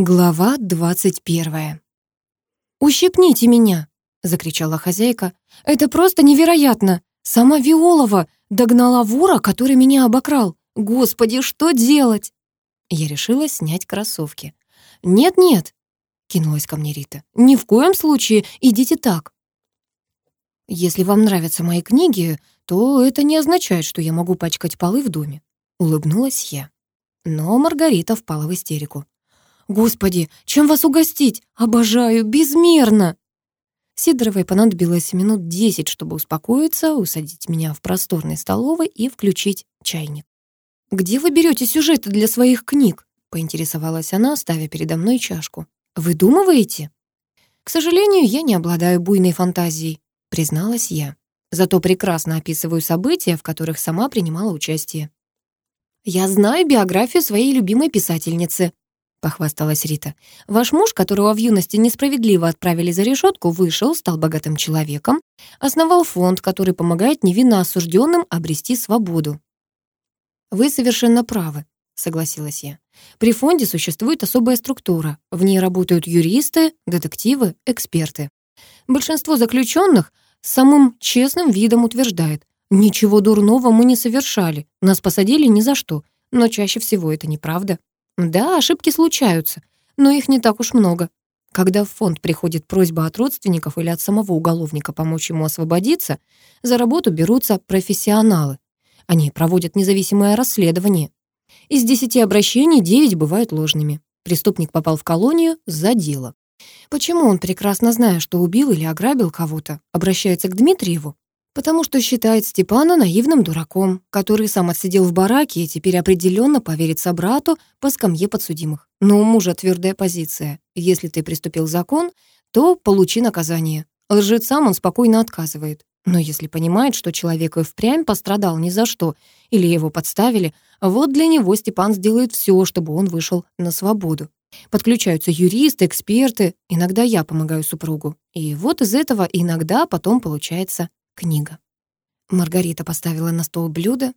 Глава двадцать первая. «Ущипните меня!» — закричала хозяйка. «Это просто невероятно! Сама Виолова догнала вора, который меня обокрал! Господи, что делать?» Я решила снять кроссовки. «Нет-нет!» — кинулась ко мне Рита. «Ни в коем случае идите так!» «Если вам нравятся мои книги, то это не означает, что я могу пачкать полы в доме», — улыбнулась я. Но Маргарита впала в истерику. «Господи, чем вас угостить? Обожаю, безмерно!» Сидоровой понадобилось минут десять, чтобы успокоиться, усадить меня в просторной столовой и включить чайник. «Где вы берете сюжеты для своих книг?» — поинтересовалась она, ставя передо мной чашку. «Выдумываете?» «К сожалению, я не обладаю буйной фантазией», — призналась я. «Зато прекрасно описываю события, в которых сама принимала участие». «Я знаю биографию своей любимой писательницы», — похвасталась Рита. «Ваш муж, которого в юности несправедливо отправили за решетку, вышел, стал богатым человеком, основал фонд, который помогает невинно осужденным обрести свободу». «Вы совершенно правы», — согласилась я. «При фонде существует особая структура. В ней работают юристы, детективы, эксперты. Большинство заключенных самым честным видом утверждает, «Ничего дурного мы не совершали, нас посадили ни за что, но чаще всего это неправда». Да, ошибки случаются, но их не так уж много. Когда в фонд приходит просьба от родственников или от самого уголовника помочь ему освободиться, за работу берутся профессионалы. Они проводят независимое расследование. Из десяти обращений девять бывают ложными. Преступник попал в колонию за дело. Почему он, прекрасно зная, что убил или ограбил кого-то, обращается к Дмитриеву? потому что считает Степана наивным дураком, который сам отсидел в бараке и теперь определенно поверит собрату по скамье подсудимых. Но у мужа твердая позиция. Если ты приступил закон, то получи наказание. Лжецам он спокойно отказывает. Но если понимает, что человек и впрямь пострадал ни за что, или его подставили, вот для него Степан сделает все, чтобы он вышел на свободу. Подключаются юристы, эксперты, иногда я помогаю супругу. И вот из этого иногда потом получается книга. Маргарита поставила на стол блюдо.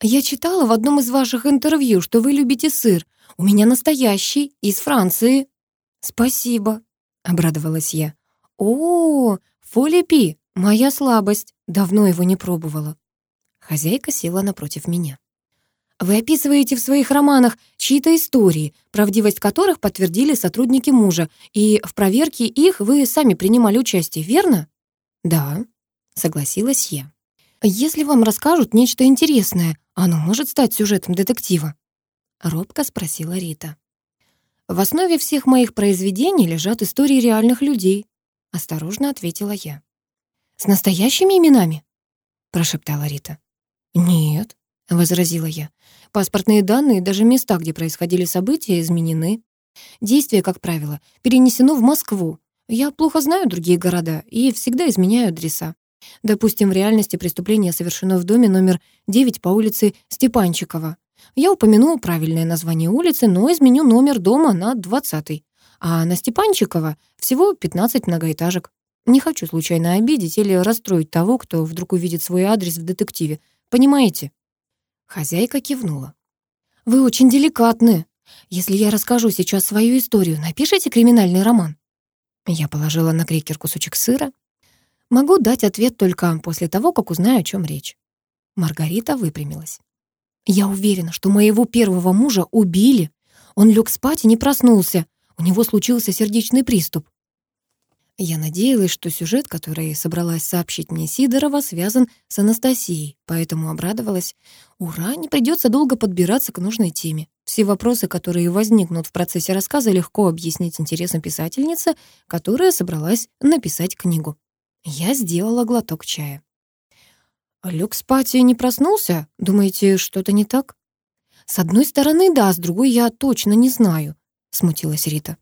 «Я читала в одном из ваших интервью, что вы любите сыр. У меня настоящий, из Франции». «Спасибо», — обрадовалась я. «О, фолипи, моя слабость. Давно его не пробовала». Хозяйка села напротив меня. «Вы описываете в своих романах чьи-то истории, правдивость которых подтвердили сотрудники мужа, и в проверке их вы сами принимали участие, верно?» «Да», согласилась я. «Если вам расскажут нечто интересное, оно может стать сюжетом детектива?» Робко спросила Рита. «В основе всех моих произведений лежат истории реальных людей», осторожно ответила я. «С настоящими именами?» прошептала Рита. «Нет», — возразила я. «Паспортные данные и даже места, где происходили события, изменены. Действие, как правило, перенесено в Москву. Я плохо знаю другие города и всегда изменяю адреса. Допустим, в реальности преступление совершено в доме номер 9 по улице Степанчикова. Я упомяну правильное название улицы, но изменю номер дома на 20 а на Степанчикова всего 15 многоэтажек. Не хочу случайно обидеть или расстроить того, кто вдруг увидит свой адрес в детективе. Понимаете?» Хозяйка кивнула. «Вы очень деликатны. Если я расскажу сейчас свою историю, напишите криминальный роман». Я положила на крекер кусочек сыра, Могу дать ответ только после того, как узнаю, о чем речь». Маргарита выпрямилась. «Я уверена, что моего первого мужа убили. Он лег спать и не проснулся. У него случился сердечный приступ». Я надеялась, что сюжет, который собралась сообщить мне Сидорова, связан с Анастасией, поэтому обрадовалась. Ура, не придется долго подбираться к нужной теме. Все вопросы, которые возникнут в процессе рассказа, легко объяснить интересам писательницы, которая собралась написать книгу. Я сделала глоток чая. «Люкс Пати не проснулся? Думаете, что-то не так?» «С одной стороны, да, с другой я точно не знаю», — смутилась Рита.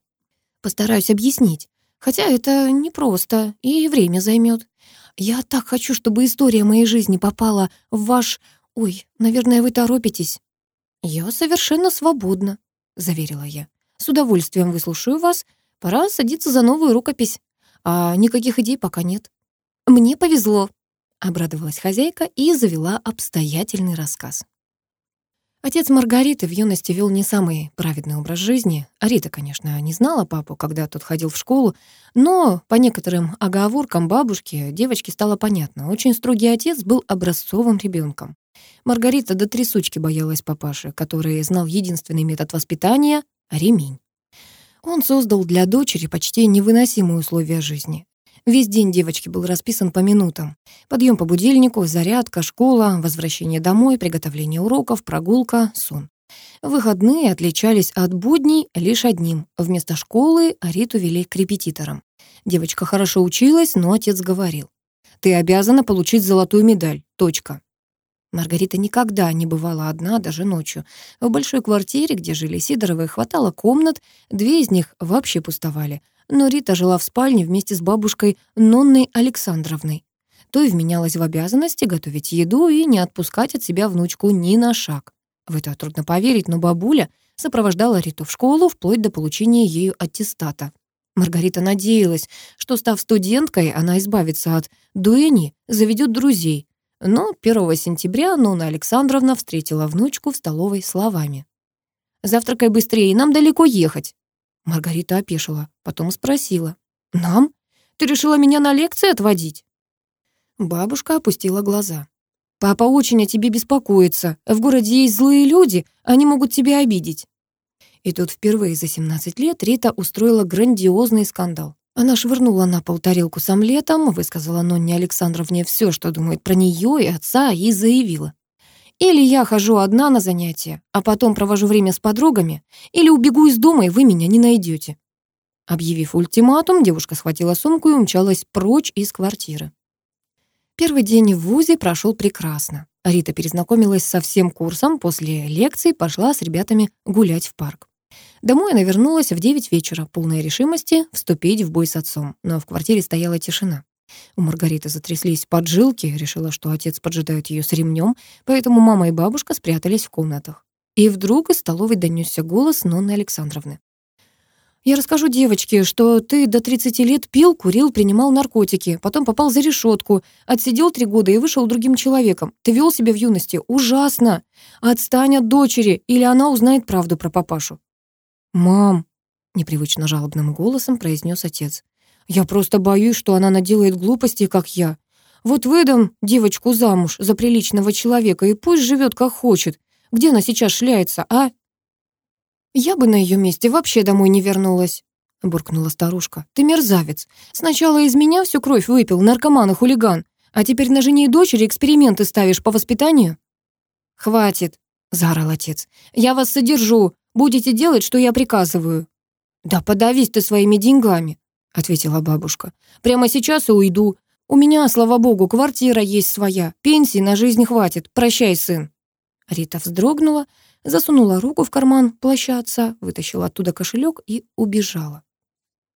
«Постараюсь объяснить. Хотя это непросто и время займет. Я так хочу, чтобы история моей жизни попала в ваш... Ой, наверное, вы торопитесь». «Я совершенно свободна», — заверила я. «С удовольствием выслушаю вас. Пора садиться за новую рукопись. А никаких идей пока нет». «Мне повезло», — обрадовалась хозяйка и завела обстоятельный рассказ. Отец Маргариты в юности вел не самый праведный образ жизни. Рита, конечно, не знала папу, когда тот ходил в школу, но по некоторым оговоркам бабушки девочке стало понятно. Очень строгий отец был образцовым ребенком. Маргарита до трясучки боялась папаши, который знал единственный метод воспитания — ремень. Он создал для дочери почти невыносимые условия жизни. Весь день девочки был расписан по минутам. Подъем по будильнику, зарядка, школа, возвращение домой, приготовление уроков, прогулка, сон. Выходные отличались от будней лишь одним. Вместо школы Ариту вели к репетиторам. Девочка хорошо училась, но отец говорил. «Ты обязана получить золотую медаль. Точка». Маргарита никогда не бывала одна, даже ночью. В большой квартире, где жили Сидоровы, хватало комнат, две из них вообще пустовали. Но Рита жила в спальне вместе с бабушкой Нонной Александровной. Той вменялась в обязанности готовить еду и не отпускать от себя внучку ни на шаг. В это трудно поверить, но бабуля сопровождала Риту в школу вплоть до получения ею аттестата. Маргарита надеялась, что, став студенткой, она избавится от дуэни, заведет друзей, но 1 сентября Нуна Александровна встретила внучку в столовой словами. «Завтракай быстрее, нам далеко ехать». Маргарита опешила, потом спросила. «Нам? Ты решила меня на лекции отводить?» Бабушка опустила глаза. «Папа очень о тебе беспокоится. В городе есть злые люди, они могут тебя обидеть». И тут впервые за 17 лет Рита устроила грандиозный скандал. Она швырнула на пол тарелку с омлетом, высказала Нонне Александровне все, что думает про нее и отца, и заявила. «Или я хожу одна на занятия, а потом провожу время с подругами, или убегу из дома, и вы меня не найдете». Объявив ультиматум, девушка схватила сумку и умчалась прочь из квартиры. Первый день в ВУЗе прошел прекрасно. Рита перезнакомилась со всем курсом, после лекции пошла с ребятами гулять в парк. Домой она вернулась в девять вечера, полная решимости вступить в бой с отцом. Но в квартире стояла тишина. У Маргариты затряслись поджилки, решила, что отец поджидает ее с ремнем, поэтому мама и бабушка спрятались в комнатах. И вдруг из столовой донесся голос Нонны Александровны. «Я расскажу девочке, что ты до 30 лет пил, курил, принимал наркотики, потом попал за решетку, отсидел три года и вышел другим человеком. Ты вел себя в юности ужасно. Отстань от дочери, или она узнает правду про папашу. «Мам!» — непривычно жалобным голосом произнес отец. «Я просто боюсь, что она наделает глупостей, как я. Вот выдам девочку замуж за приличного человека и пусть живет как хочет. Где она сейчас шляется, а?» «Я бы на ее месте вообще домой не вернулась», — буркнула старушка. «Ты мерзавец. Сначала из меня всю кровь выпил, наркоман и хулиган, а теперь на жене и дочери эксперименты ставишь по воспитанию?» «Хватит», — заорал отец. «Я вас содержу. Будете делать, что я приказываю». «Да подавись ты своими деньгами», — ответила бабушка. «Прямо сейчас и уйду. У меня, слава богу, квартира есть своя. Пенсии на жизнь хватит. Прощай, сын». Рита вздрогнула, засунула руку в карман плащаться, вытащила оттуда кошелек и убежала.